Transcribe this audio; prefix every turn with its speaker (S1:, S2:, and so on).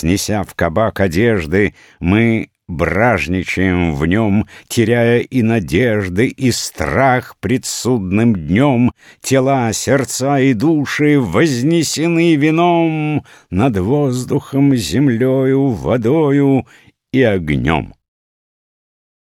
S1: Снеся в кабак одежды, мы бражничаем в нем, теряя и надежды, и страх пред судным днем. Тела, сердца и души вознесены вином над воздухом, землею, водою и огнем.